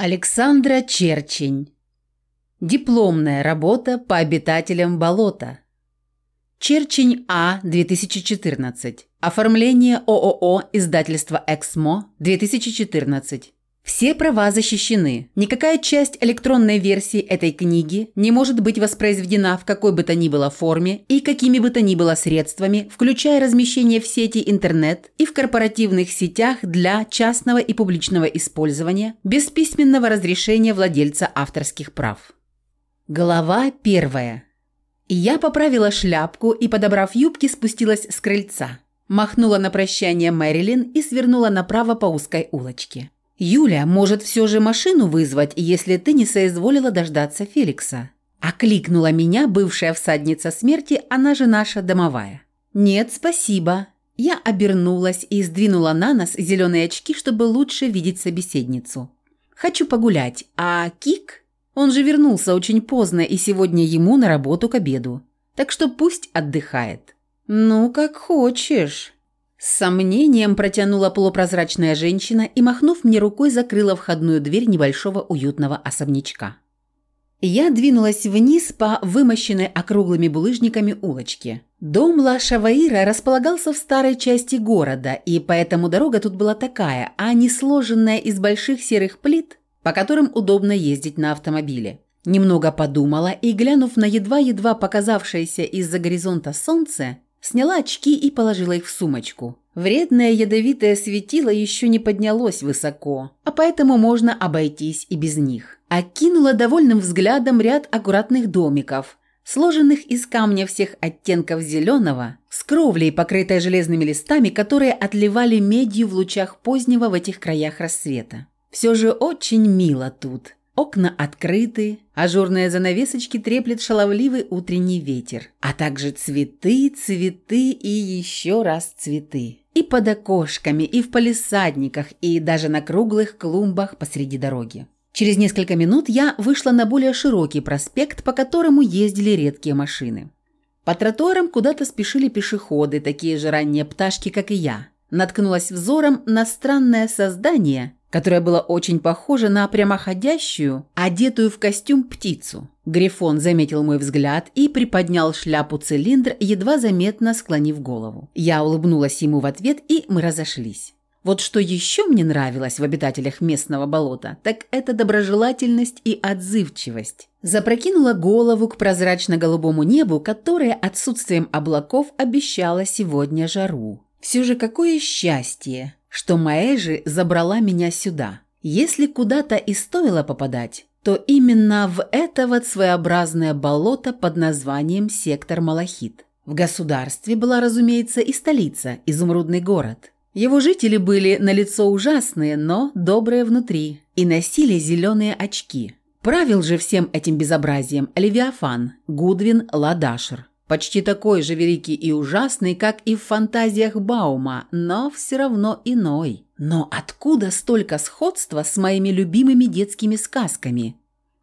Александра Черчень. Дипломная работа по обитателям болота. Черчень А. 2014. Оформление ООО издательство «Эксмо» 2014. Все права защищены. Никакая часть электронной версии этой книги не может быть воспроизведена в какой бы то ни было форме и какими бы то ни было средствами, включая размещение в сети интернет и в корпоративных сетях для частного и публичного использования без письменного разрешения владельца авторских прав. Глава первая. Я поправила шляпку и, подобрав юбки, спустилась с крыльца. Махнула на прощание Мэрилин и свернула направо по узкой улочке. «Юля, может, все же машину вызвать, если ты не соизволила дождаться Феликса?» Окликнула меня бывшая всадница смерти, она же наша домовая. «Нет, спасибо». Я обернулась и сдвинула на нос зеленые очки, чтобы лучше видеть собеседницу. «Хочу погулять, а Кик...» Он же вернулся очень поздно, и сегодня ему на работу к обеду. Так что пусть отдыхает. «Ну, как хочешь». С сомнением протянула полупрозрачная женщина и, махнув мне рукой, закрыла входную дверь небольшого уютного особнячка. Я двинулась вниз по вымощенной округлыми булыжниками улочке. Дом Ла Шаваира располагался в старой части города, и поэтому дорога тут была такая, а не сложенная из больших серых плит, по которым удобно ездить на автомобиле. Немного подумала и, глянув на едва-едва показавшееся из-за горизонта солнце, Сняла очки и положила их в сумочку. Вредное ядовитое светило еще не поднялось высоко, а поэтому можно обойтись и без них. Окинула довольным взглядом ряд аккуратных домиков, сложенных из камня всех оттенков зеленого, с кровлей, покрытой железными листами, которые отливали медью в лучах позднего в этих краях рассвета. Все же очень мило тут. Окна открыты, ажурные занавесочки треплет шаловливый утренний ветер, а также цветы, цветы и еще раз цветы. И под окошками, и в палисадниках, и даже на круглых клумбах посреди дороги. Через несколько минут я вышла на более широкий проспект, по которому ездили редкие машины. По тротуарам куда-то спешили пешеходы, такие же ранние пташки, как и я. Наткнулась взором на странное создание – которая была очень похожа на прямоходящую, одетую в костюм птицу. Грифон заметил мой взгляд и приподнял шляпу-цилиндр, едва заметно склонив голову. Я улыбнулась ему в ответ, и мы разошлись. Вот что еще мне нравилось в обитателях местного болота, так это доброжелательность и отзывчивость. Запрокинула голову к прозрачно-голубому небу, которое отсутствием облаков обещало сегодня жару. Все же какое счастье, что Маэжи забрала меня сюда. Если куда-то и стоило попадать, то именно в это вот своеобразное болото под названием Сектор Малахит. В государстве была, разумеется, и столица, изумрудный город. Его жители были на лицо ужасные, но добрые внутри, и носили зеленые очки. Правил же всем этим безобразием Левиафан, Гудвин Ладашер. Почти такой же великий и ужасный, как и в фантазиях Баума, но все равно иной. Но откуда столько сходства с моими любимыми детскими сказками?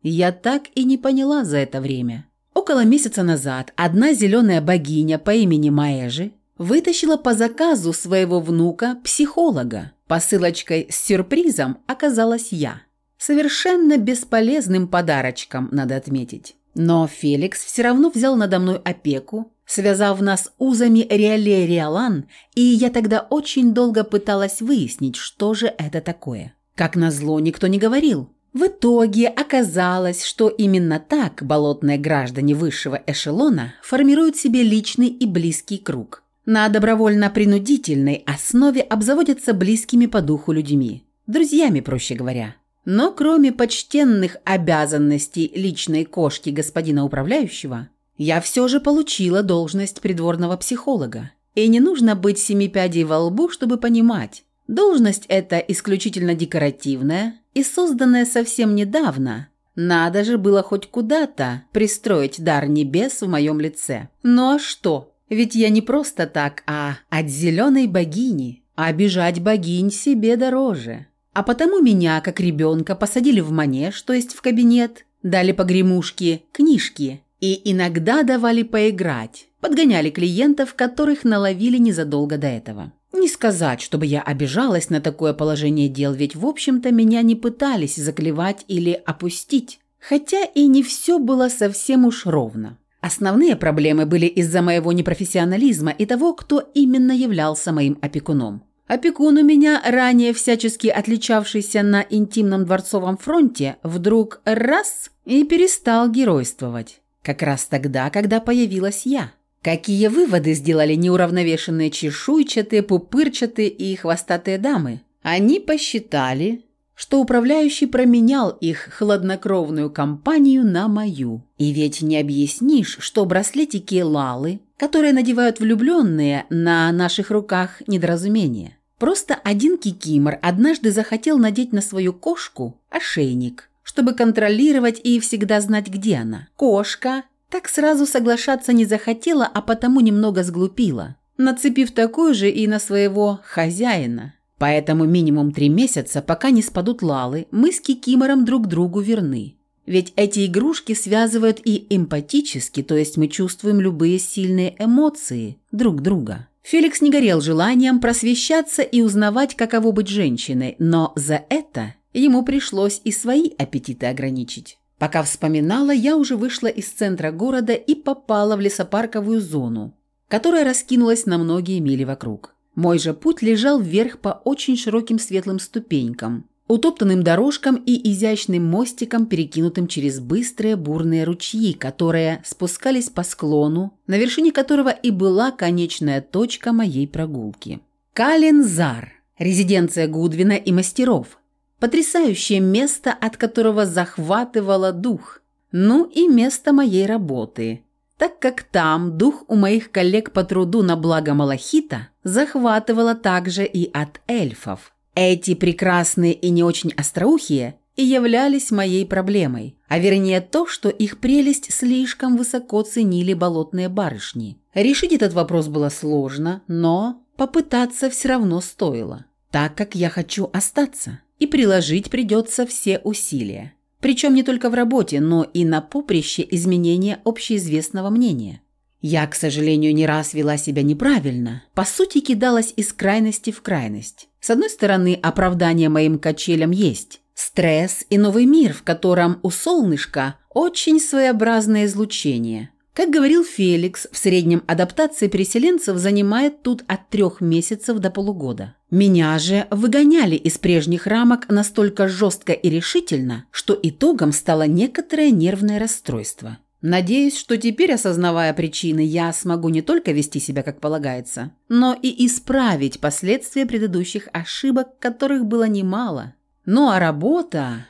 Я так и не поняла за это время. Около месяца назад одна зеленая богиня по имени Маэжи вытащила по заказу своего внука психолога. Посылочкой с сюрпризом оказалась я. Совершенно бесполезным подарочком, надо отметить. Но Феликс все равно взял надо мной опеку, связав нас узами Реале-Реалан, и я тогда очень долго пыталась выяснить, что же это такое. Как назло, никто не говорил. В итоге оказалось, что именно так болотные граждане высшего эшелона формируют себе личный и близкий круг. На добровольно-принудительной основе обзаводятся близкими по духу людьми. Друзьями, проще говоря. Но кроме почтенных обязанностей личной кошки господина управляющего, я все же получила должность придворного психолога. И не нужно быть семи пядей во лбу, чтобы понимать. Должность эта исключительно декоративная и созданная совсем недавно. Надо же было хоть куда-то пристроить дар небес в моем лице. Ну а что? Ведь я не просто так, а от зеленой богини. А обижать богинь себе дороже. А потому меня, как ребенка, посадили в манеж, то есть в кабинет, дали погремушки, книжки и иногда давали поиграть, подгоняли клиентов, которых наловили незадолго до этого. Не сказать, чтобы я обижалась на такое положение дел, ведь, в общем-то, меня не пытались заклевать или опустить. Хотя и не все было совсем уж ровно. Основные проблемы были из-за моего непрофессионализма и того, кто именно являлся моим опекуном. Опекун у меня, ранее всячески отличавшийся на интимном дворцовом фронте, вдруг раз и перестал геройствовать. Как раз тогда, когда появилась я. Какие выводы сделали неуравновешенные чешуйчатые, пупырчатые и хвостатые дамы? Они посчитали, что управляющий променял их хладнокровную компанию на мою. И ведь не объяснишь, что браслетики Лалы, которые надевают влюбленные, на наших руках недоразумение. Просто один кикимор однажды захотел надеть на свою кошку ошейник, чтобы контролировать и всегда знать, где она. Кошка так сразу соглашаться не захотела, а потому немного сглупила, нацепив такую же и на своего хозяина. Поэтому минимум три месяца, пока не спадут лалы, мы с Кикимором друг другу верны. Ведь эти игрушки связывают и эмпатически, то есть мы чувствуем любые сильные эмоции друг друга. Феликс не горел желанием просвещаться и узнавать, каково быть женщиной, но за это ему пришлось и свои аппетиты ограничить. Пока вспоминала, я уже вышла из центра города и попала в лесопарковую зону, которая раскинулась на многие мили вокруг. Мой же путь лежал вверх по очень широким светлым ступенькам, утоптанным дорожкам и изящным мостикам, перекинутым через быстрые бурные ручьи, которые спускались по склону, на вершине которого и была конечная точка моей прогулки. Калензар, резиденция Гудвина и мастеров. Потрясающее место, от которого захватывало дух. Ну и место моей работы – так как там дух у моих коллег по труду на благо Малахита захватывало также и от эльфов. Эти прекрасные и не очень остроухие и являлись моей проблемой, а вернее то, что их прелесть слишком высоко ценили болотные барышни. Решить этот вопрос было сложно, но попытаться все равно стоило, так как я хочу остаться, и приложить придется все усилия. Причем не только в работе, но и на поприще изменения общеизвестного мнения. Я, к сожалению, не раз вела себя неправильно, по сути кидалась из крайности в крайность. С одной стороны, оправдание моим качелям есть. Стресс и новый мир, в котором у солнышка очень своеобразное излучение – как говорил Феликс, в среднем адаптация переселенцев занимает тут от трех месяцев до полугода. Меня же выгоняли из прежних рамок настолько жестко и решительно, что итогом стало некоторое нервное расстройство. Надеюсь, что теперь, осознавая причины, я смогу не только вести себя как полагается, но и исправить последствия предыдущих ошибок, которых было немало. Ну а работа...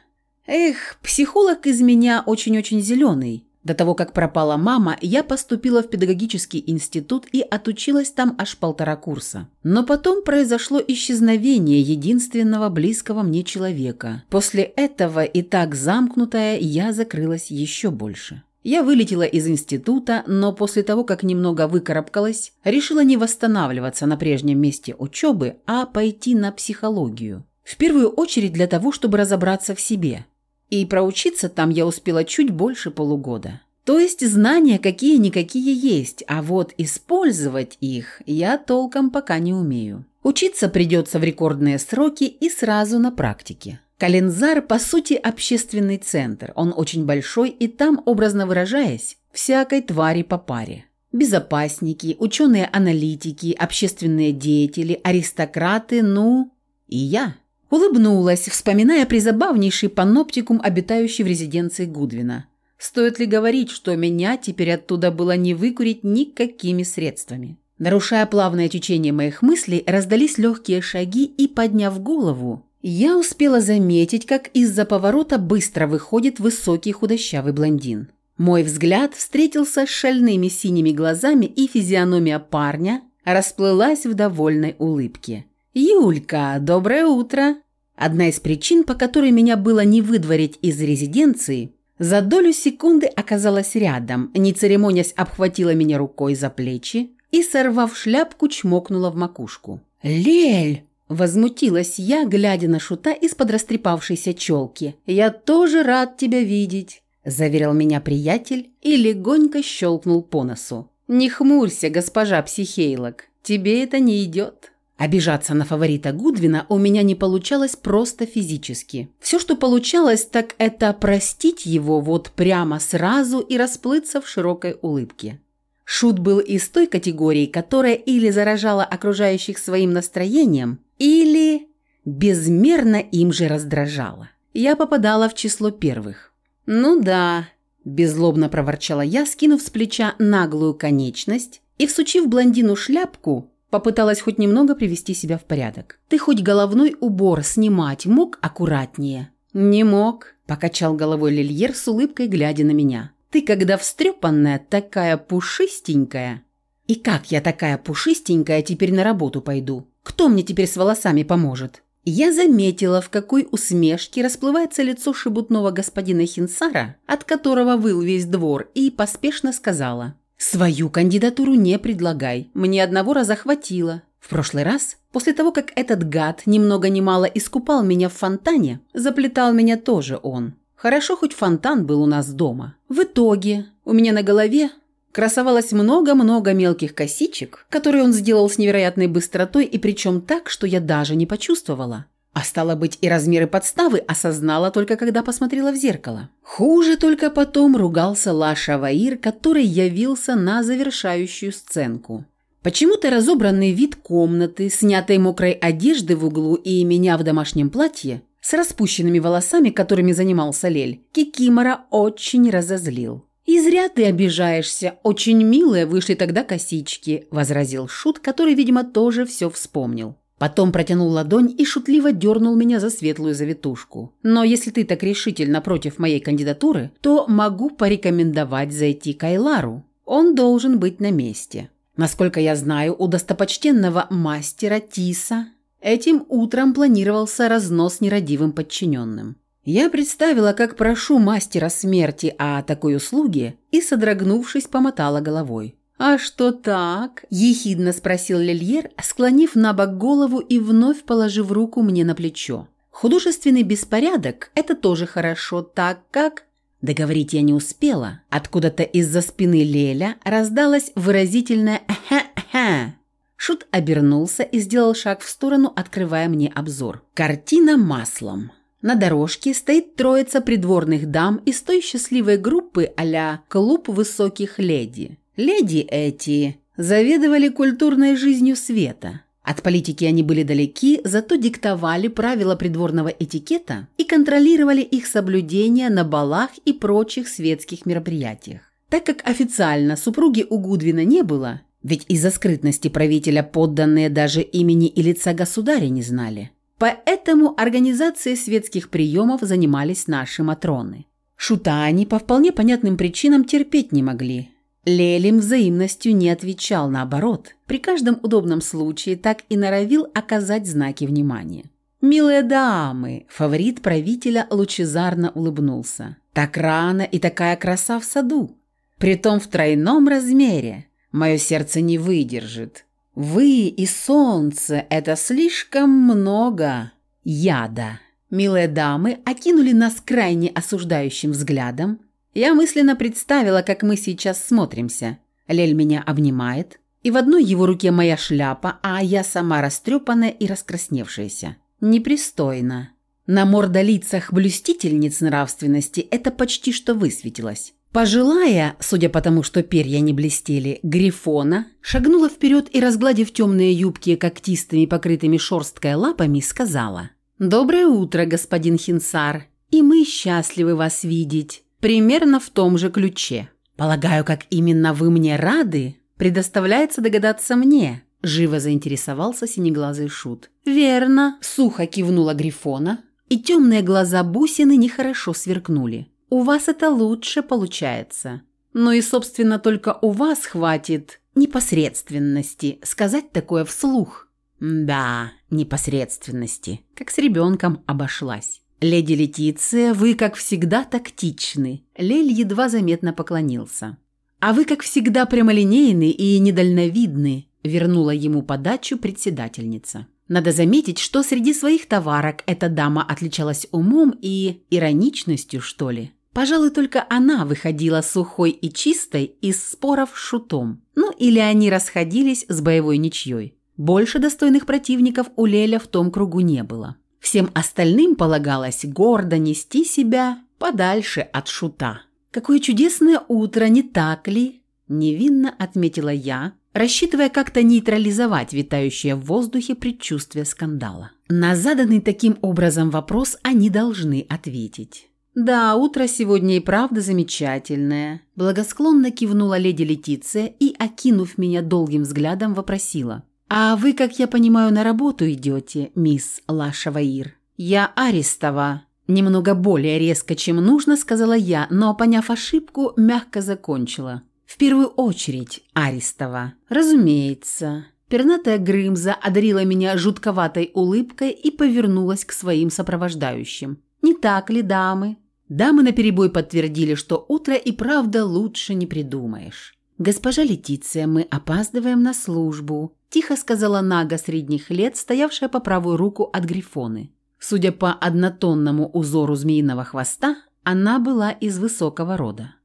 Эх, психолог из меня очень-очень зеленый. До того, как пропала мама, я поступила в педагогический институт и отучилась там аж полтора курса. Но потом произошло исчезновение единственного близкого мне человека. После этого и так замкнутая я закрылась еще больше. Я вылетела из института, но после того, как немного выкарабкалась, решила не восстанавливаться на прежнем месте учебы, а пойти на психологию. В первую очередь для того, чтобы разобраться в себе – и проучиться там я успела чуть больше полугода. То есть знания какие-никакие есть, а вот использовать их я толком пока не умею. Учиться придется в рекордные сроки и сразу на практике. Калензар, по сути, общественный центр. Он очень большой, и там, образно выражаясь, всякой твари по паре. Безопасники, ученые-аналитики, общественные деятели, аристократы, ну и я. Улыбнулась, вспоминая призабавнейший паноптикум, обитающий в резиденции Гудвина. Стоит ли говорить, что меня теперь оттуда было не выкурить никакими средствами? Нарушая плавное течение моих мыслей, раздались легкие шаги, и, подняв голову, я успела заметить, как из-за поворота быстро выходит высокий худощавый блондин. Мой взгляд встретился с шальными синими глазами, и физиономия парня расплылась в довольной улыбке. «Юлька, доброе утро!» Одна из причин, по которой меня было не выдворить из резиденции, за долю секунды оказалась рядом, не церемонясь обхватила меня рукой за плечи и, сорвав шляпку, чмокнула в макушку. «Лель!» – возмутилась я, глядя на шута из-под растрепавшейся челки. «Я тоже рад тебя видеть!» – заверил меня приятель и легонько щелкнул по носу. «Не хмурься, госпожа психейлог, тебе это не идет!» Обижаться на фаворита Гудвина у меня не получалось просто физически. Все, что получалось, так это простить его вот прямо сразу и расплыться в широкой улыбке. Шут был из той категории, которая или заражала окружающих своим настроением, или безмерно им же раздражала. Я попадала в число первых. «Ну да», – беззлобно проворчала я, скинув с плеча наглую конечность и, всучив блондину шляпку, Попыталась хоть немного привести себя в порядок. «Ты хоть головной убор снимать мог аккуратнее?» «Не мог», – покачал головой Лильер с улыбкой, глядя на меня. «Ты, когда встрепанная, такая пушистенькая». «И как я такая пушистенькая теперь на работу пойду? Кто мне теперь с волосами поможет?» Я заметила, в какой усмешке расплывается лицо шебутного господина Хинсара, от которого выл весь двор, и поспешно сказала – «Свою кандидатуру не предлагай. Мне одного раза хватило. В прошлый раз, после того, как этот гад немного много мало искупал меня в фонтане, заплетал меня тоже он. Хорошо, хоть фонтан был у нас дома. В итоге у меня на голове красовалось много-много мелких косичек, которые он сделал с невероятной быстротой и причем так, что я даже не почувствовала. А стало быть, и размеры подставы осознала только когда посмотрела в зеркало. Хуже только потом ругался Лаша Ваир, который явился на завершающую сценку. Почему-то разобранный вид комнаты, снятой мокрой одежды в углу и меня в домашнем платье, с распущенными волосами, которыми занимался Лель, Кикимора очень разозлил. «И зря ты обижаешься. Очень милые вышли тогда косички», – возразил Шут, который, видимо, тоже все вспомнил. Потом протянул ладонь и шутливо дернул меня за светлую завитушку. «Но если ты так решительно против моей кандидатуры, то могу порекомендовать зайти к Айлару. Он должен быть на месте. Насколько я знаю, у достопочтенного мастера Тиса этим утром планировался разнос нерадивым подчиненным. Я представила, как прошу мастера смерти о такой услуге и, содрогнувшись, помотала головой. «А что так?» – ехидно спросил Лельер, склонив на бок голову и вновь положив руку мне на плечо. «Художественный беспорядок – это тоже хорошо, так как...» Договорить я не успела. Откуда-то из-за спины Леля раздалось выразительное «хэ-хэ». Шут обернулся и сделал шаг в сторону, открывая мне обзор. Картина маслом. На дорожке стоит троица придворных дам из той счастливой группы а «Клуб высоких леди». Леди эти заведовали культурной жизнью света. От политики они были далеки, зато диктовали правила придворного этикета и контролировали их соблюдение на балах и прочих светских мероприятиях. Так как официально супруги у Гудвина не было, ведь из-за скрытности правителя подданные даже имени и лица государя не знали. Поэтому организацией светских приемов занимались наши Матроны. Шута они по вполне понятным причинам терпеть не могли, Лелим взаимностью не отвечал, наоборот, при каждом удобном случае так и норовил оказать знаки внимания. «Милые дамы!» – фаворит правителя лучезарно улыбнулся. «Так рано и такая краса в саду! Притом в тройном размере! Мое сердце не выдержит! Вы и солнце – это слишком много яда!» Милые дамы окинули нас крайне осуждающим взглядом, я мысленно представила, как мы сейчас смотримся. Лель меня обнимает, и в одной его руке моя шляпа, а я сама растрепанная и раскрасневшаяся. Непристойно. На мордолицах блюстительниц нравственности это почти что высветилось. Пожилая, судя по тому, что перья не блестели, Грифона шагнула вперед и, разгладив темные юбки когтистыми, покрытыми шерсткой лапами, сказала «Доброе утро, господин Хинсар, и мы счастливы вас видеть. Примерно в том же ключе. Полагаю, как именно вы мне рады, предоставляется догадаться мне. Живо заинтересовался синеглазый шут. «Верно», – сухо кивнула Грифона, и темные глаза бусины нехорошо сверкнули. «У вас это лучше получается. Но и, собственно, только у вас хватит непосредственности сказать такое вслух». «Да, непосредственности. Как с ребенком обошлась». «Леди Летиция, вы, как всегда, тактичны». Лель едва заметно поклонился. «А вы, как всегда, прямолинейны и недальновидны», – вернула ему подачу председательница. Надо заметить, что среди своих товарок эта дама отличалась умом и ироничностью, что ли. Пожалуй, только она выходила сухой и чистой из споров с шутом. Ну, или они расходились с боевой ничьей. Больше достойных противников у Леля в том кругу не было. Всем остальным полагалось гордо нести себя подальше от шута. «Какое чудесное утро, не так ли?» – невинно отметила я, рассчитывая как-то нейтрализовать витающее в воздухе предчувствие скандала. На заданный таким образом вопрос они должны ответить. «Да, утро сегодня и правда замечательное», – благосклонно кивнула леди Летиция и, окинув меня долгим взглядом, вопросила. «А вы, как я понимаю, на работу идете, мисс Лашаваир?» «Я Арестова». Немного более резко, чем нужно, сказала я, но, поняв ошибку, мягко закончила. «В первую очередь, Арестова». «Разумеется». Пернатая Грымза одарила меня жутковатой улыбкой и повернулась к своим сопровождающим. «Не так ли, дамы?» Дамы наперебой подтвердили, что утро и правда лучше не придумаешь. «Госпожа Летиция, мы опаздываем на службу», – тихо сказала Нага средних лет, стоявшая по правую руку от Грифоны. Судя по однотонному узору змеиного хвоста, она была из высокого рода.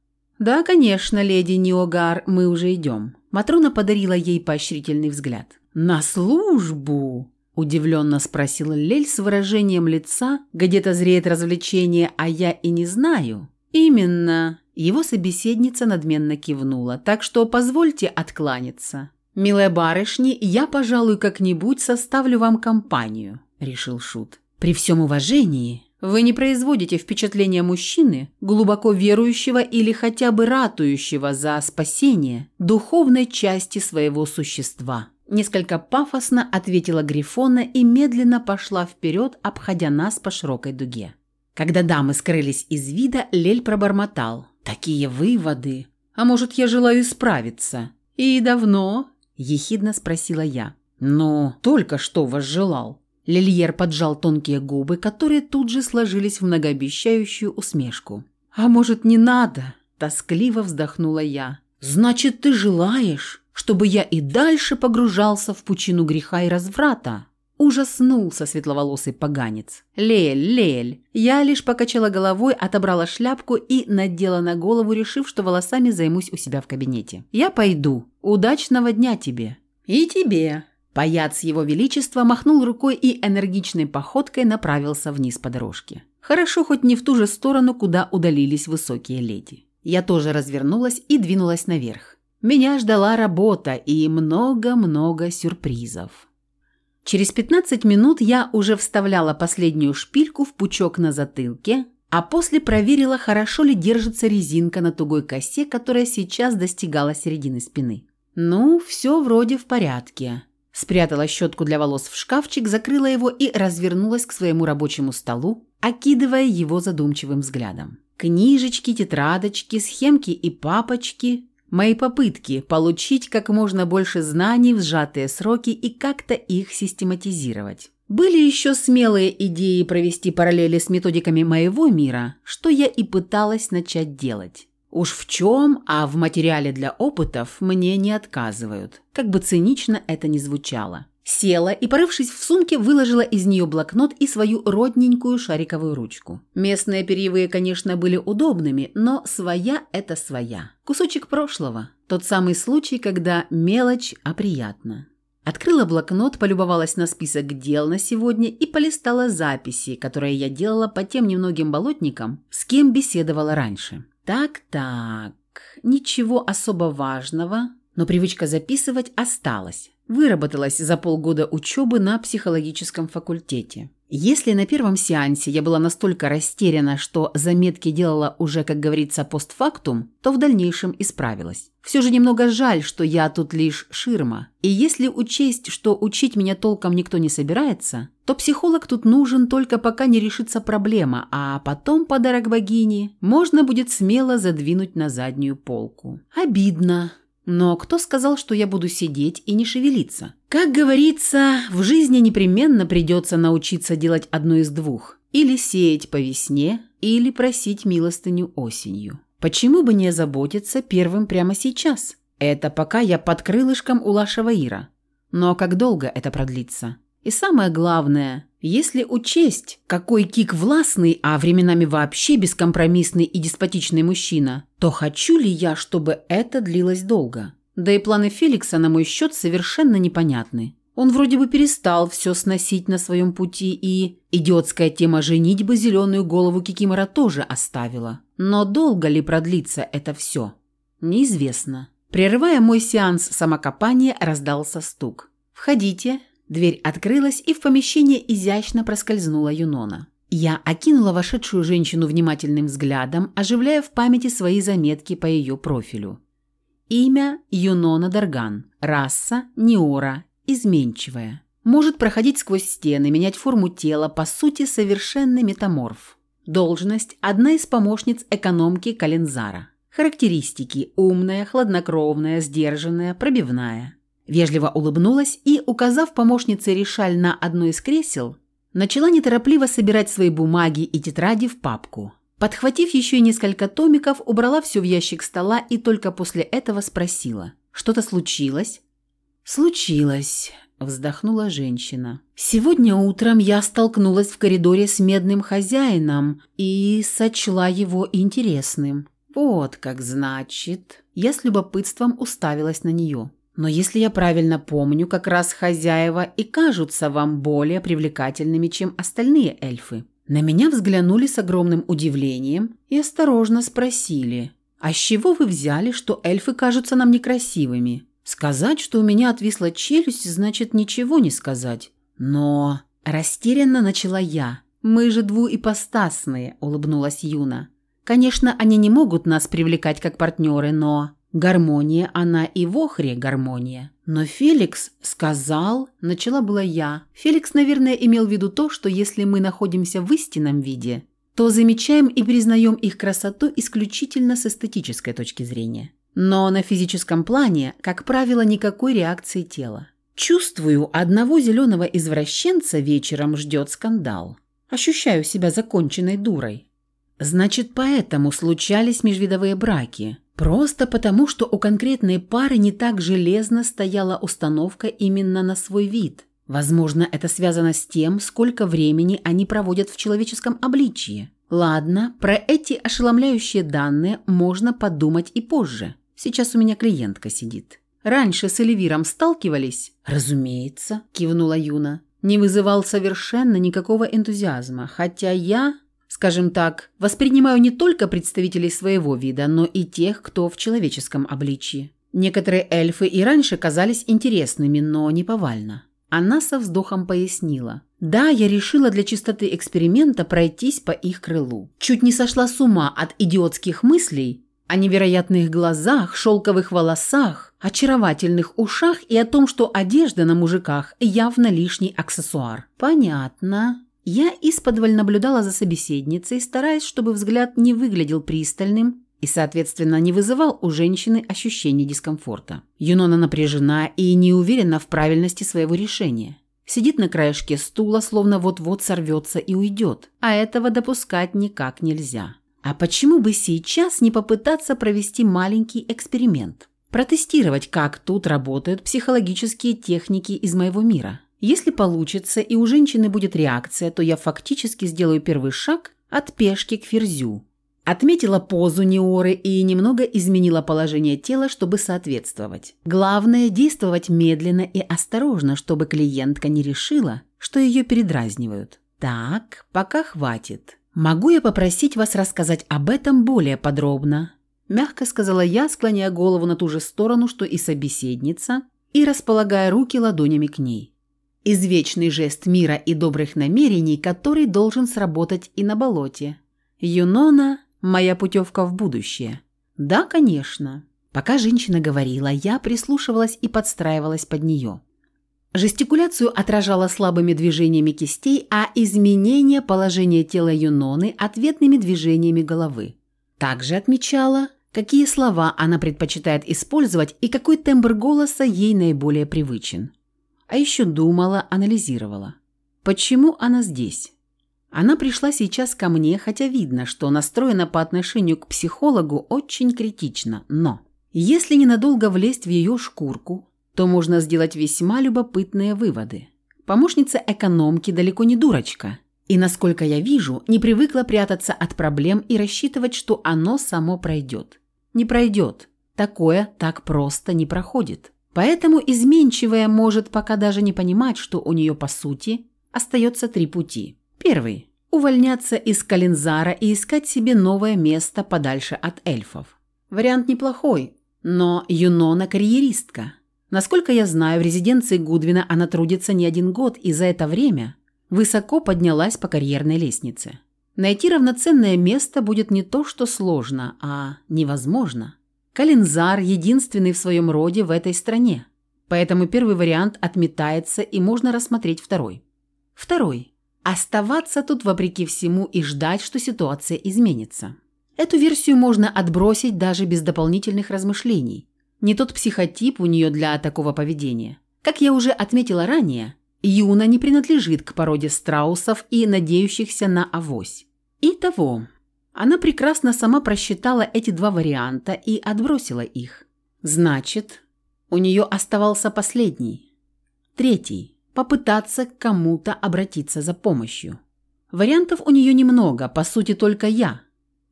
«Да, конечно, леди Ниогар, мы уже идем». Матрона подарила ей поощрительный взгляд. «На службу!» – удивленно спросил Лель с выражением лица, где-то зреет развлечение, а я и не знаю. «Именно. Его собеседница надменно кивнула, так что позвольте откланяться. «Милая барышни, я, пожалуй, как-нибудь составлю вам компанию», – решил Шут. «При всем уважении, вы не производите впечатления мужчины, глубоко верующего или хотя бы ратующего за спасение духовной части своего существа». Несколько пафосно ответила Грифона и медленно пошла вперед, обходя нас по широкой дуге. Когда дамы скрылись из вида, Лель пробормотал. «Такие выводы! А может, я желаю исправиться?» «И давно?» – ехидно спросила я. «Ну, только что возжелал». Лильер поджал тонкие губы, которые тут же сложились в многообещающую усмешку. «А может, не надо?» – тоскливо вздохнула я. «Значит, ты желаешь, чтобы я и дальше погружался в пучину греха и разврата?» Ужаснулся светловолосый поганец. «Лель, Лель!» Я лишь покачала головой, отобрала шляпку и надела на голову, решив, что волосами займусь у себя в кабинете. «Я пойду. Удачного дня тебе!» «И тебе!» Паяц его величества махнул рукой и энергичной походкой направился вниз по дорожке. Хорошо хоть не в ту же сторону, куда удалились высокие леди. Я тоже развернулась и двинулась наверх. Меня ждала работа и много-много сюрпризов. Через 15 минут я уже вставляла последнюю шпильку в пучок на затылке, а после проверила, хорошо ли держится резинка на тугой косе, которая сейчас достигала середины спины. Ну, все вроде в порядке. Спрятала щетку для волос в шкафчик, закрыла его и развернулась к своему рабочему столу, окидывая его задумчивым взглядом. Книжечки, тетрадочки, схемки и папочки Мои попытки получить как можно больше знаний в сжатые сроки и как-то их систематизировать. Были еще смелые идеи провести параллели с методиками моего мира, что я и пыталась начать делать. Уж в чем, а в материале для опытов мне не отказывают, как бы цинично это ни звучало. Села и, порывшись в сумке, выложила из нее блокнот и свою родненькую шариковую ручку. Местные перьевые, конечно, были удобными, но своя – это своя. Кусочек прошлого. Тот самый случай, когда мелочь, а приятно. Открыла блокнот, полюбовалась на список дел на сегодня и полистала записи, которые я делала по тем немногим болотникам, с кем беседовала раньше. Так-так, ничего особо важного, но привычка записывать осталась выработалась за полгода учебы на психологическом факультете. Если на первом сеансе я была настолько растеряна, что заметки делала уже, как говорится, постфактум, то в дальнейшем исправилась. Все же немного жаль, что я тут лишь ширма. И если учесть, что учить меня толком никто не собирается, то психолог тут нужен только пока не решится проблема, а потом подарок богини можно будет смело задвинуть на заднюю полку. Обидно. Но кто сказал, что я буду сидеть и не шевелиться? Как говорится, в жизни непременно придется научиться делать одно из двух. Или сеять по весне, или просить милостыню осенью. Почему бы не заботиться первым прямо сейчас? Это пока я под крылышком у Лашего Ира. Но как долго это продлится? И самое главное, если учесть, какой Кик властный, а временами вообще бескомпромиссный и деспотичный мужчина, то хочу ли я, чтобы это длилось долго? Да и планы Феликса на мой счет совершенно непонятны. Он вроде бы перестал все сносить на своем пути, и идиотская тема женитьбы зеленую голову Кикимора тоже оставила. Но долго ли продлится это все? Неизвестно. Прерывая мой сеанс самокопания, раздался стук. «Входите». Дверь открылась, и в помещение изящно проскользнула Юнона. Я окинула вошедшую женщину внимательным взглядом, оживляя в памяти свои заметки по ее профилю. Имя – Юнона Дарган. Раса – Неора. Изменчивая. Может проходить сквозь стены, менять форму тела, по сути, совершенный метаморф. Должность – одна из помощниц экономки Калензара. Характеристики – умная, хладнокровная, сдержанная, пробивная. Вежливо улыбнулась и, указав помощнице Ришаль на одно из кресел, начала неторопливо собирать свои бумаги и тетради в папку. Подхватив еще несколько томиков, убрала все в ящик стола и только после этого спросила. «Что-то случилось?» «Случилось», – вздохнула женщина. «Сегодня утром я столкнулась в коридоре с медным хозяином и сочла его интересным». «Вот как значит». Я с любопытством уставилась на нее. «Но если я правильно помню, как раз хозяева и кажутся вам более привлекательными, чем остальные эльфы». На меня взглянули с огромным удивлением и осторожно спросили, «А с чего вы взяли, что эльфы кажутся нам некрасивыми?» Сказать, что у меня отвисла челюсть, значит ничего не сказать. Но... Растерянно начала я. «Мы же двуипостасные», – улыбнулась Юна. «Конечно, они не могут нас привлекать как партнеры, но...» Гармония, она и в охре гармония. Но Феликс сказал, начала была я. Феликс, наверное, имел в виду то, что если мы находимся в истинном виде, то замечаем и признаем их красоту исключительно с эстетической точки зрения. Но на физическом плане, как правило, никакой реакции тела. Чувствую, одного зеленого извращенца вечером ждет скандал. Ощущаю себя законченной дурой. Значит, поэтому случались межвидовые браки. Просто потому, что у конкретной пары не так железно стояла установка именно на свой вид. Возможно, это связано с тем, сколько времени они проводят в человеческом обличье. Ладно, про эти ошеломляющие данные можно подумать и позже. Сейчас у меня клиентка сидит. Раньше с Эльвиром сталкивались? Разумеется, кивнула Юна. Не вызывал совершенно никакого энтузиазма, хотя я скажем так, воспринимаю не только представителей своего вида, но и тех, кто в человеческом обличии. Некоторые эльфы и раньше казались интересными, но не повально. Она со вздохом пояснила. «Да, я решила для чистоты эксперимента пройтись по их крылу. Чуть не сошла с ума от идиотских мыслей о невероятных глазах, шелковых волосах, очаровательных ушах и о том, что одежда на мужиках явно лишний аксессуар». «Понятно», я исподволь наблюдала за собеседницей, стараясь, чтобы взгляд не выглядел пристальным и, соответственно, не вызывал у женщины ощущения дискомфорта. Юнона напряжена и не уверена в правильности своего решения. Сидит на краешке стула, словно вот-вот сорвется и уйдет. А этого допускать никак нельзя. А почему бы сейчас не попытаться провести маленький эксперимент? Протестировать, как тут работают психологические техники из моего мира. Если получится и у женщины будет реакция, то я фактически сделаю первый шаг от пешки к ферзю. Отметила позу Неоры и немного изменила положение тела, чтобы соответствовать. Главное – действовать медленно и осторожно, чтобы клиентка не решила, что ее передразнивают. Так, пока хватит. Могу я попросить вас рассказать об этом более подробно? Мягко сказала я, склоняя голову на ту же сторону, что и собеседница, и располагая руки ладонями к ней. Извечный жест мира и добрых намерений, который должен сработать и на болоте. Юнона – моя путевка в будущее. Да, конечно. Пока женщина говорила, я прислушивалась и подстраивалась под нее. Жестикуляцию отражала слабыми движениями кистей, а изменение положения тела Юноны – ответными движениями головы. Также отмечала, какие слова она предпочитает использовать и какой тембр голоса ей наиболее привычен. А еще думала, анализировала. Почему она здесь? Она пришла сейчас ко мне, хотя видно, что настроена по отношению к психологу очень критично, но если ненадолго влезть в ее шкурку, то можно сделать весьма любопытные выводы. Помощница экономки далеко не дурочка, и, насколько я вижу, не привыкла прятаться от проблем и рассчитывать, что оно само пройдет. Не пройдет. Такое так просто не проходит. Поэтому изменчивая может пока даже не понимать, что у нее по сути остается три пути. Первый – увольняться из Калинзара и искать себе новое место подальше от эльфов. Вариант неплохой, но Юнона – карьеристка. Насколько я знаю, в резиденции Гудвина она трудится не один год и за это время высоко поднялась по карьерной лестнице. Найти равноценное место будет не то, что сложно, а невозможно. Калинзар – единственный в своем роде в этой стране. Поэтому первый вариант отметается и можно рассмотреть второй. Второй – оставаться тут вопреки всему и ждать, что ситуация изменится. Эту версию можно отбросить даже без дополнительных размышлений. Не тот психотип у нее для такого поведения. Как я уже отметила ранее, Юна не принадлежит к породе страусов и надеющихся на авось. И того, она прекрасно сама просчитала эти два варианта и отбросила их. Значит, у нее оставался последний. Третий – попытаться к кому-то обратиться за помощью. Вариантов у нее немного, по сути только я.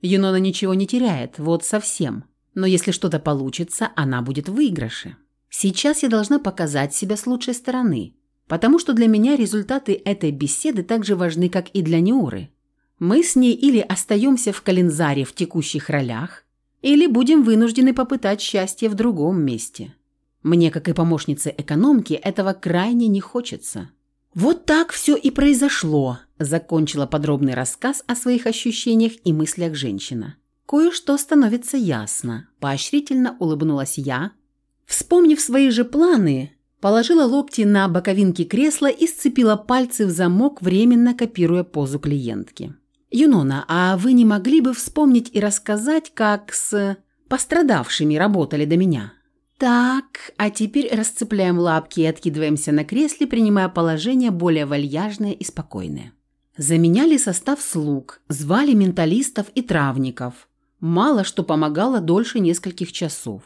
Юнона ничего не теряет, вот совсем. Но если что-то получится, она будет в выигрыше. Сейчас я должна показать себя с лучшей стороны, потому что для меня результаты этой беседы так же важны, как и для Неуры. Мы с ней или остаемся в Калинзаре в текущих ролях, или будем вынуждены попытать счастье в другом месте. Мне, как и помощнице экономки, этого крайне не хочется. Вот так все и произошло, закончила подробный рассказ о своих ощущениях и мыслях женщина. Кое-что становится ясно, поощрительно улыбнулась я, вспомнив свои же планы, положила локти на боковинки кресла и сцепила пальцы в замок, временно копируя позу клиентки. «Юнона, а вы не могли бы вспомнить и рассказать, как с пострадавшими работали до меня?» «Так, а теперь расцепляем лапки и откидываемся на кресле, принимая положение более вальяжное и спокойное. Заменяли состав слуг, звали менталистов и травников. Мало что помогало дольше нескольких часов.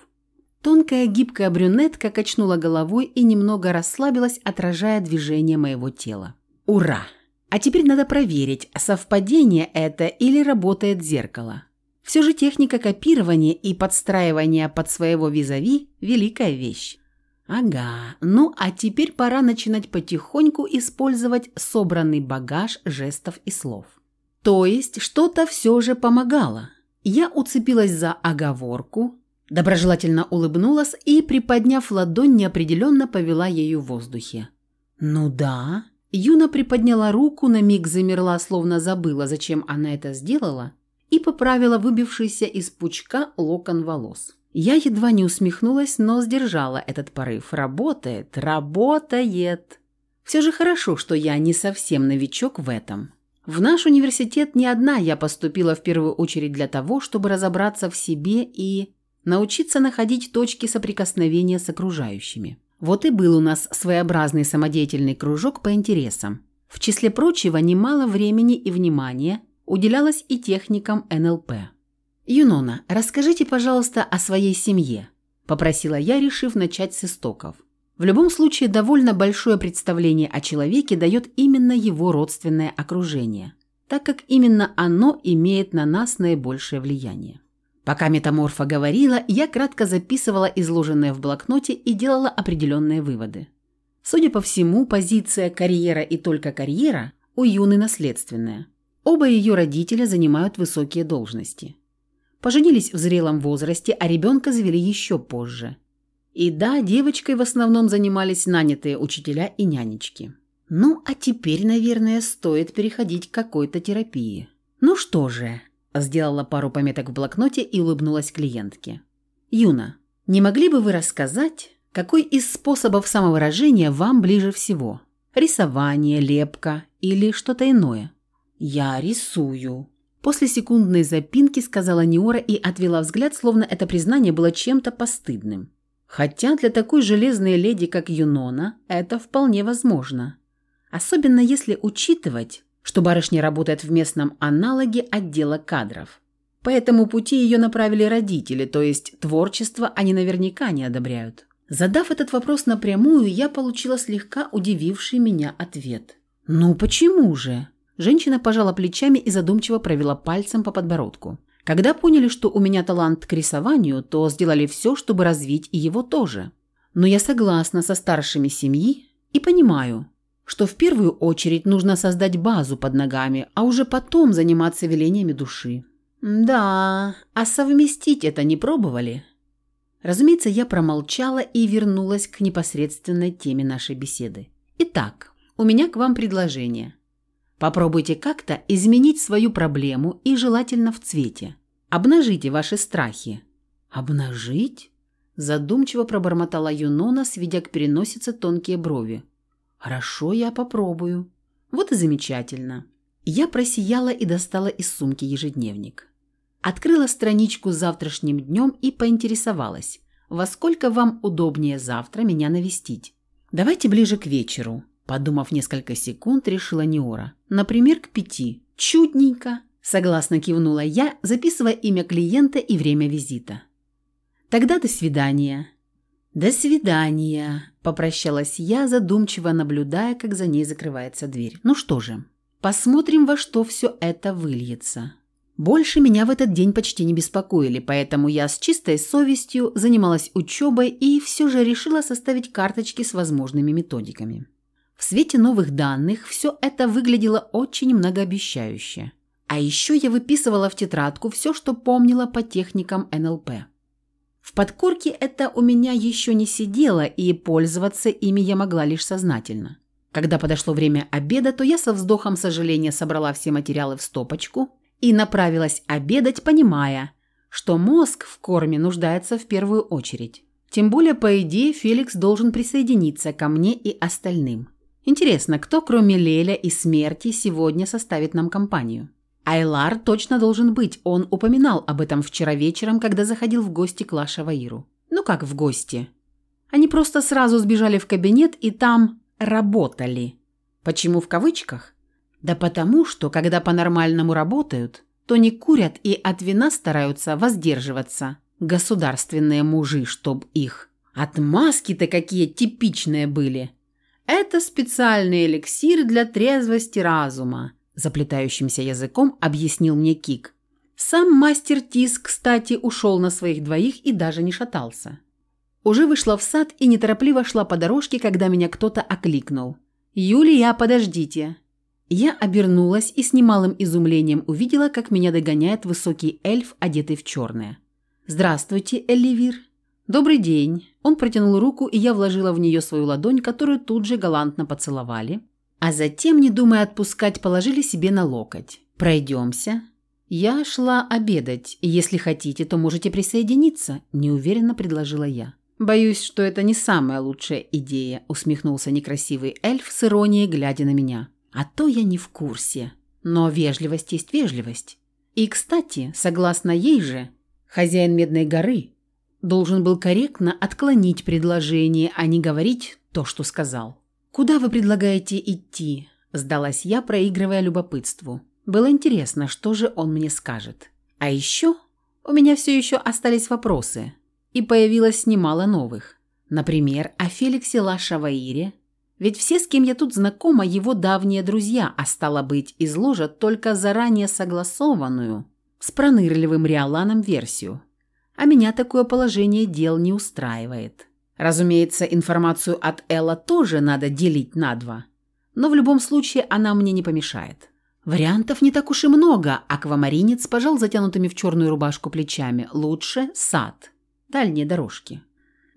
Тонкая гибкая брюнетка качнула головой и немного расслабилась, отражая движение моего тела. «Ура!» А теперь надо проверить, совпадение это или работает зеркало. Все же техника копирования и подстраивания под своего визави – великая вещь. Ага, ну а теперь пора начинать потихоньку использовать собранный багаж жестов и слов. То есть что-то все же помогало. Я уцепилась за оговорку, доброжелательно улыбнулась и, приподняв ладонь, неопределенно повела ею в воздухе. «Ну да, Юна приподняла руку, на миг замерла, словно забыла, зачем она это сделала, и поправила выбившийся из пучка локон волос. Я едва не усмехнулась, но сдержала этот порыв. Работает, работает. Все же хорошо, что я не совсем новичок в этом. В наш университет не одна я поступила в первую очередь для того, чтобы разобраться в себе и научиться находить точки соприкосновения с окружающими. Вот и был у нас своеобразный самодеятельный кружок по интересам. В числе прочего, немало времени и внимания уделялось и техникам НЛП. «Юнона, расскажите, пожалуйста, о своей семье», – попросила я, решив начать с истоков. В любом случае, довольно большое представление о человеке дает именно его родственное окружение, так как именно оно имеет на нас наибольшее влияние. Пока метаморфа говорила, я кратко записывала изложенное в блокноте и делала определенные выводы. Судя по всему, позиция «карьера и только карьера» у Юны наследственная. Оба ее родителя занимают высокие должности. Поженились в зрелом возрасте, а ребенка завели еще позже. И да, девочкой в основном занимались нанятые учителя и нянечки. Ну, а теперь, наверное, стоит переходить к какой-то терапии. Ну что же, Сделала пару пометок в блокноте и улыбнулась клиентке. «Юна, не могли бы вы рассказать, какой из способов самовыражения вам ближе всего? Рисование, лепка или что-то иное?» «Я рисую», После секундной запинки сказала Неора и отвела взгляд, словно это признание было чем-то постыдным. Хотя для такой железной леди, как Юнона, это вполне возможно. Особенно если учитывать, что барышня работает в местном аналоге отдела кадров. По этому пути ее направили родители, то есть творчество они наверняка не одобряют. Задав этот вопрос напрямую, я получила слегка удививший меня ответ. «Ну почему же?» Женщина пожала плечами и задумчиво провела пальцем по подбородку. Когда поняли, что у меня талант к рисованию, то сделали все, чтобы развить и его тоже. Но я согласна со старшими семьи и понимаю, что в первую очередь нужно создать базу под ногами, а уже потом заниматься велениями души. Да, а совместить это не пробовали? Разумеется, я промолчала и вернулась к непосредственной теме нашей беседы. Итак, у меня к вам предложение. Попробуйте как-то изменить свою проблему и желательно в цвете. Обнажите ваши страхи. Обнажить? Задумчиво пробормотала Юнона, сведя к переносице тонкие брови. «Хорошо, я попробую». «Вот и замечательно». Я просияла и достала из сумки ежедневник. Открыла страничку завтрашним днем и поинтересовалась, во сколько вам удобнее завтра меня навестить. «Давайте ближе к вечеру», – подумав несколько секунд, решила Неора. «Например, к пяти. Чудненько», – согласно кивнула я, записывая имя клиента и время визита. «Тогда до свидания». «До свидания», – попрощалась я, задумчиво наблюдая, как за ней закрывается дверь. «Ну что же, посмотрим, во что все это выльется». Больше меня в этот день почти не беспокоили, поэтому я с чистой совестью занималась учебой и все же решила составить карточки с возможными методиками. В свете новых данных все это выглядело очень многообещающе. А еще я выписывала в тетрадку все, что помнила по техникам НЛП. В подкорке это у меня еще не сидело, и пользоваться ими я могла лишь сознательно. Когда подошло время обеда, то я со вздохом сожаления собрала все материалы в стопочку и направилась обедать, понимая, что мозг в корме нуждается в первую очередь. Тем более, по идее, Феликс должен присоединиться ко мне и остальным. Интересно, кто, кроме Леля и Смерти, сегодня составит нам компанию? Айлар точно должен быть, он упоминал об этом вчера вечером, когда заходил в гости к Лаше Ваиру. Ну как в гости? Они просто сразу сбежали в кабинет и там работали. Почему в кавычках? Да потому что, когда по-нормальному работают, то не курят и от вина стараются воздерживаться. Государственные мужи, чтоб их. Отмазки-то какие типичные были. Это специальный эликсир для трезвости разума заплетающимся языком объяснил мне Кик. Сам мастер Тис, кстати, ушел на своих двоих и даже не шатался. Уже вышла в сад и неторопливо шла по дорожке, когда меня кто-то окликнул. «Юлия, подождите!» Я обернулась и с немалым изумлением увидела, как меня догоняет высокий эльф, одетый в черное. «Здравствуйте, Элливир!» «Добрый день!» Он протянул руку, и я вложила в нее свою ладонь, которую тут же галантно поцеловали – а затем, не думая отпускать, положили себе на локоть. «Пройдемся». «Я шла обедать. Если хотите, то можете присоединиться», – неуверенно предложила я. «Боюсь, что это не самая лучшая идея», – усмехнулся некрасивый эльф с иронией, глядя на меня. «А то я не в курсе. Но вежливость есть вежливость. И, кстати, согласно ей же, хозяин Медной горы должен был корректно отклонить предложение, а не говорить то, что сказал». «Куда вы предлагаете идти?» – сдалась я, проигрывая любопытству. Было интересно, что же он мне скажет. А еще у меня все еще остались вопросы, и появилось немало новых. Например, о Феликсе Лашаваире. Ведь все, с кем я тут знакома, его давние друзья, а стало быть, изложат только заранее согласованную с пронырливым Риоланом версию. А меня такое положение дел не устраивает. Разумеется, информацию от Элла тоже надо делить на два. Но в любом случае она мне не помешает. Вариантов не так уж и много. Аквамаринец пожал затянутыми в черную рубашку плечами. Лучше сад. Дальние дорожки.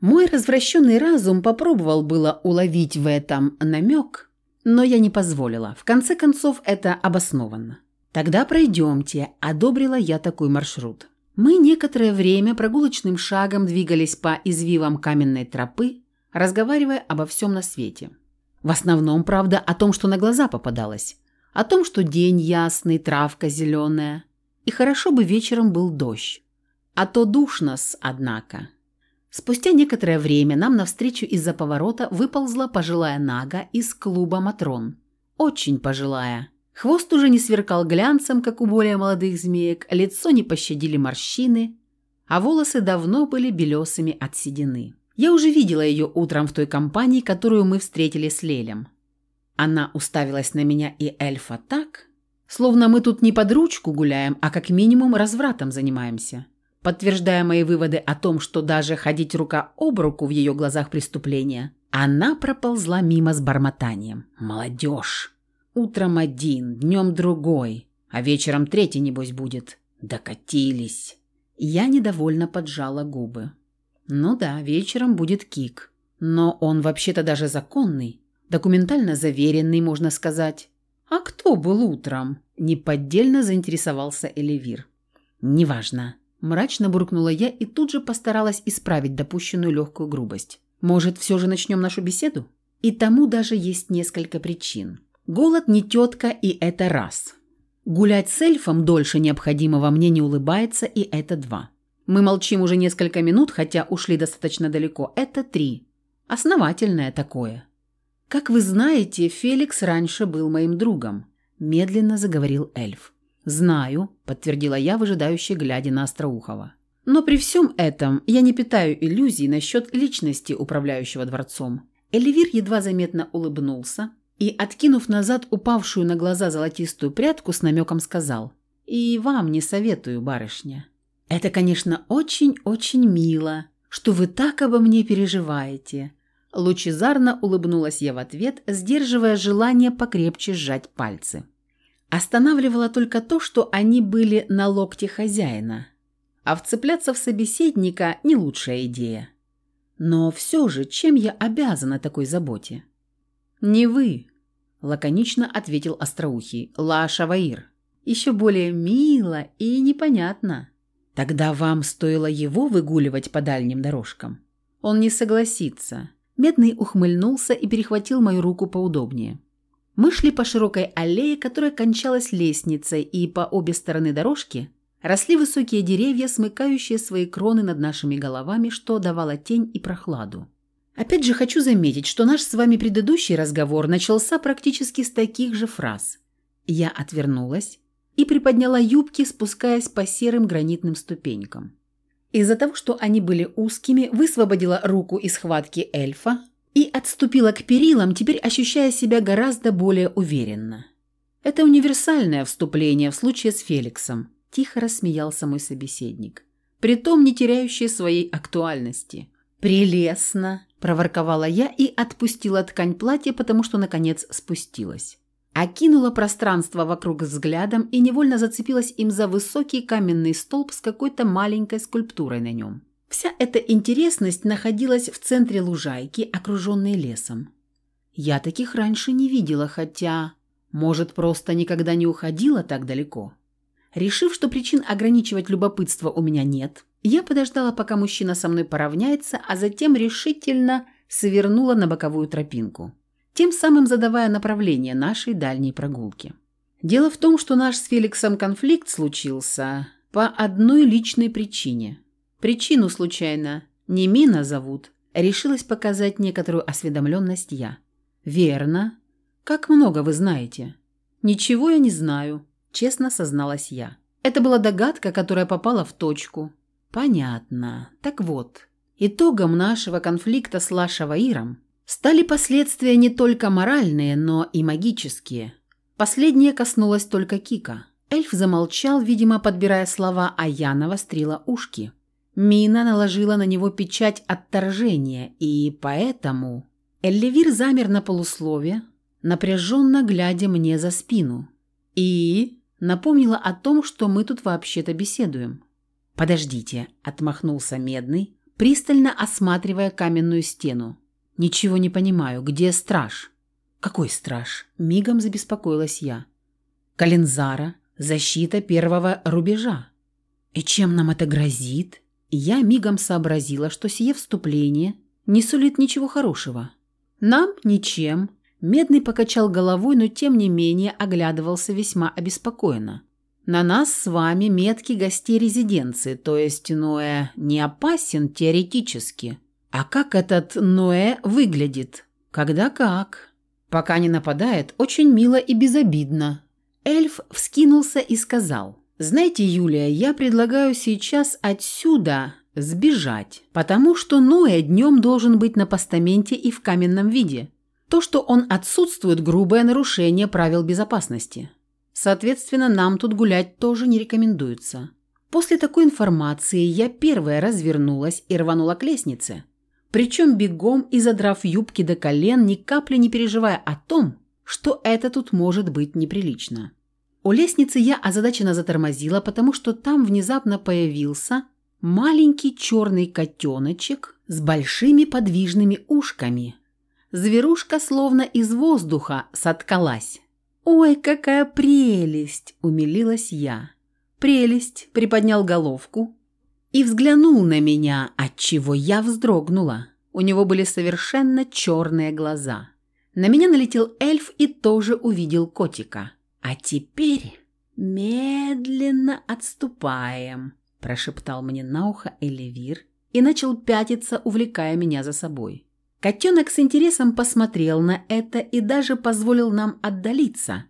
Мой развращенный разум попробовал было уловить в этом намек, но я не позволила. В конце концов, это обоснованно. «Тогда пройдемте», – одобрила я такой маршрут. Мы некоторое время прогулочным шагом двигались по извивам каменной тропы, разговаривая обо всем на свете. В основном, правда, о том, что на глаза попадалось. О том, что день ясный, травка зеленая. И хорошо бы вечером был дождь. А то душно-с, однако. Спустя некоторое время нам навстречу из-за поворота выползла пожилая нага из клуба «Матрон». Очень пожилая. Хвост уже не сверкал глянцем, как у более молодых змеек, лицо не пощадили морщины, а волосы давно были белесыми от седины. Я уже видела ее утром в той компании, которую мы встретили с Лелем. Она уставилась на меня и эльфа так, словно мы тут не под ручку гуляем, а как минимум развратом занимаемся. подтверждая мои выводы о том, что даже ходить рука об руку в ее глазах преступления, она проползла мимо с бормотанием. «Молодежь! Утром один, днем другой, а вечером третий, небось, будет. Докатились!» Я недовольно поджала губы. «Ну да, вечером будет кик. Но он вообще-то даже законный, документально заверенный, можно сказать. А кто был утром?» Неподдельно заинтересовался Эливир. «Неважно». Мрачно буркнула я и тут же постаралась исправить допущенную легкую грубость. «Может, все же начнем нашу беседу?» И тому даже есть несколько причин. Голод не тетка, и это раз. Гулять с эльфом дольше необходимого мне не улыбается, и это два. Мы молчим уже несколько минут, хотя ушли достаточно далеко. Это три. Основательное такое. Как вы знаете, Феликс раньше был моим другом. Медленно заговорил эльф. «Знаю», – подтвердила я, выжидающе глядя на Остроухова. «Но при всем этом я не питаю иллюзий насчет личности управляющего дворцом». Эльвир едва заметно улыбнулся и, откинув назад упавшую на глаза золотистую прядку, с намеком сказал «И вам не советую, барышня. Это, конечно, очень-очень мило, что вы так обо мне переживаете». Лучезарно улыбнулась я в ответ, сдерживая желание покрепче сжать пальцы. Останавливало только то, что они были на локте хозяина. А вцепляться в собеседника – не лучшая идея. Но все же, чем я обязана такой заботе? «Не вы», – лаконично ответил Остроухий, – «Ла Шаваир». Еще более мило и непонятно. Тогда вам стоило его выгуливать по дальним дорожкам. Он не согласится. Медный ухмыльнулся и перехватил мою руку поудобнее. Мы шли по широкой аллее, которая кончалась лестницей, и по обе стороны дорожки росли высокие деревья, смыкающие свои кроны над нашими головами, что давало тень и прохладу. Опять же хочу заметить, что наш с вами предыдущий разговор начался практически с таких же фраз. Я отвернулась и приподняла юбки, спускаясь по серым гранитным ступенькам. Из-за того, что они были узкими, высвободила руку из схватки эльфа, и отступила к перилам, теперь ощущая себя гораздо более уверенно. Это универсальное вступление в случае с Феликсом, тихо рассмеялся мой собеседник, притом не теряющее своей актуальности. «Прелестно!» – проворковала я и отпустила ткань платья, потому что, наконец, спустилась. Окинула пространство вокруг взглядом и невольно зацепилась им за высокий каменный столб с какой-то маленькой скульптурой на нем. Вся эта интересность находилась в центре лужайки, окруженной лесом. Я таких раньше не видела, хотя, может, просто никогда не уходила так далеко. Решив, что причин ограничивать любопытство у меня нет, я подождала, пока мужчина со мной поравняется, а затем решительно свернула на боковую тропинку, тем самым задавая направление нашей дальней прогулки. Дело в том, что наш с Феликсом конфликт случился по одной личной причине – Причину, случайно, не Мина зовут. Решилась показать некоторую осведомленность я. «Верно. Как много вы знаете?» «Ничего я не знаю», – честно созналась я. Это была догадка, которая попала в точку. «Понятно. Так вот, итогом нашего конфликта с Лашаваиром стали последствия не только моральные, но и магические. Последнее коснулось только Кика. Эльф замолчал, видимо, подбирая слова, а я навострила ушки. Мина наложила на него печать отторжения, и поэтому... Эллевир замер на полуслове, напряженно глядя мне за спину. И напомнила о том, что мы тут вообще-то беседуем. «Подождите», — отмахнулся Медный, пристально осматривая каменную стену. «Ничего не понимаю. Где страж?» «Какой страж?» — мигом забеспокоилась я. «Калензара. Защита первого рубежа». «И чем нам это грозит?» Я мигом сообразила, что сие вступление не сулит ничего хорошего. «Нам ничем». Медный покачал головой, но тем не менее оглядывался весьма обеспокоенно. «На нас с вами метки гостей резиденции, то есть Ноэ не опасен теоретически. А как этот Ноэ выглядит? Когда как?» «Пока не нападает, очень мило и безобидно». Эльф вскинулся и сказал – знаете, Юлия, я предлагаю сейчас отсюда сбежать, потому что Ноэ днем должен быть на постаменте и в каменном виде. То, что он отсутствует, грубое нарушение правил безопасности. Соответственно, нам тут гулять тоже не рекомендуется. После такой информации я первая развернулась и рванула к лестнице. Причем бегом и задрав юбки до колен, ни капли не переживая о том, что это тут может быть неприлично. У лестницы я озадаченно затормозила, потому что там внезапно появился маленький черный котеночек с большими подвижными ушками. Зверушка словно из воздуха соткалась. «Ой, какая прелесть!» – умилилась я. «Прелесть!» – приподнял головку и взглянул на меня, отчего я вздрогнула. У него были совершенно черные глаза. На меня налетел эльф и тоже увидел котика. «А теперь медленно отступаем», – прошептал мне на ухо Эливир и начал пятиться, увлекая меня за собой. Котенок с интересом посмотрел на это и даже позволил нам отдалиться,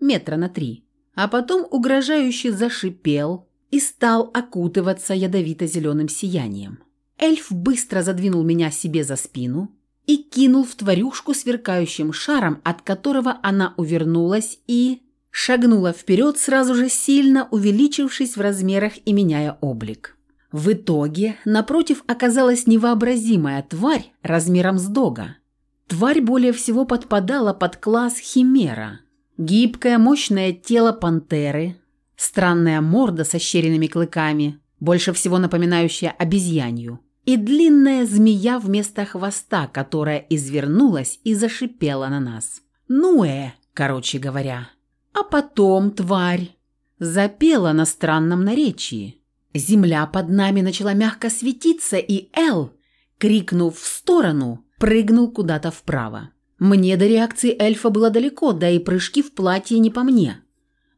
метра на три, а потом угрожающе зашипел и стал окутываться ядовито-зеленым сиянием. Эльф быстро задвинул меня себе за спину и кинул в тварюшку сверкающим шаром, от которого она увернулась и шагнула вперед, сразу же сильно увеличившись в размерах и меняя облик. В итоге напротив оказалась невообразимая тварь размером с дога. Тварь более всего подпадала под класс химера. Гибкое, мощное тело пантеры, странная морда со щеренными клыками, больше всего напоминающая обезьянью, и длинная змея вместо хвоста, которая извернулась и зашипела на нас. Нуэ, короче говоря. А потом тварь запела на странном наречии. Земля под нами начала мягко светиться, и Эл, крикнув в сторону, прыгнул куда-то вправо. Мне до реакции эльфа было далеко, да и прыжки в платье не по мне.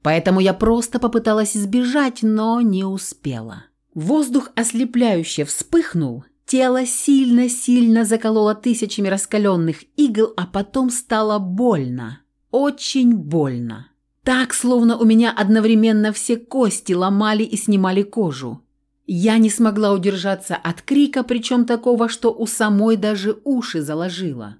Поэтому я просто попыталась избежать, но не успела. Воздух ослепляюще вспыхнул, тело сильно-сильно закололо тысячами раскаленных игл, а потом стало больно. Очень больно. Так, словно у меня одновременно все кости ломали и снимали кожу. Я не смогла удержаться от крика, причем такого, что у самой даже уши заложило.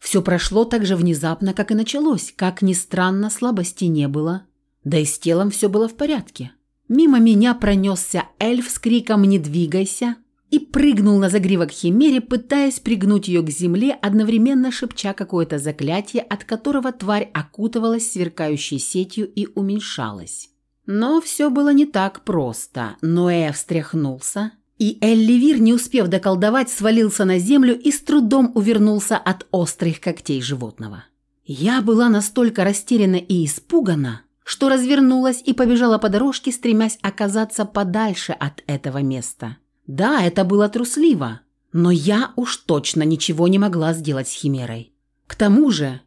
Все прошло так же внезапно, как и началось. Как ни странно, слабости не было. Да и с телом все было в порядке. Мимо меня пронесся эльф с криком «Не двигайся!» И прыгнул на загривок Химере, пытаясь пригнуть ее к земле, одновременно шепча какое-то заклятие, от которого тварь окутывалась сверкающей сетью и уменьшалась. Но все было не так просто. Ноэ встряхнулся, и Элливир, не успев доколдовать, свалился на землю и с трудом увернулся от острых когтей животного. Я была настолько растеряна и испугана, что развернулась и побежала по дорожке, стремясь оказаться подальше от этого места. Да, это было трусливо, но я уж точно ничего не могла сделать с Химерой. К тому же,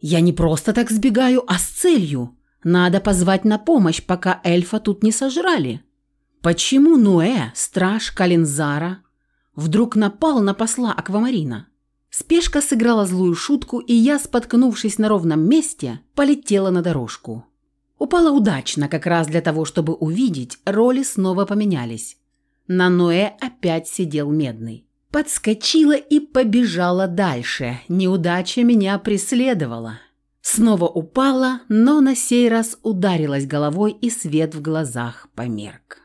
я не просто так сбегаю, а с целью. Надо позвать на помощь, пока эльфа тут не сожрали. Почему Нуэ, страж Калинзара, вдруг напал на посла Аквамарина? Спешка сыграла злую шутку, и я, споткнувшись на ровном месте, полетела на дорожку. Упала удачно, как раз для того, чтобы увидеть, роли снова поменялись. На Ноэ опять сидел медный. Подскочила и побежала дальше. Неудача меня преследовала. Снова упала, но на сей раз ударилась головой, и свет в глазах померк.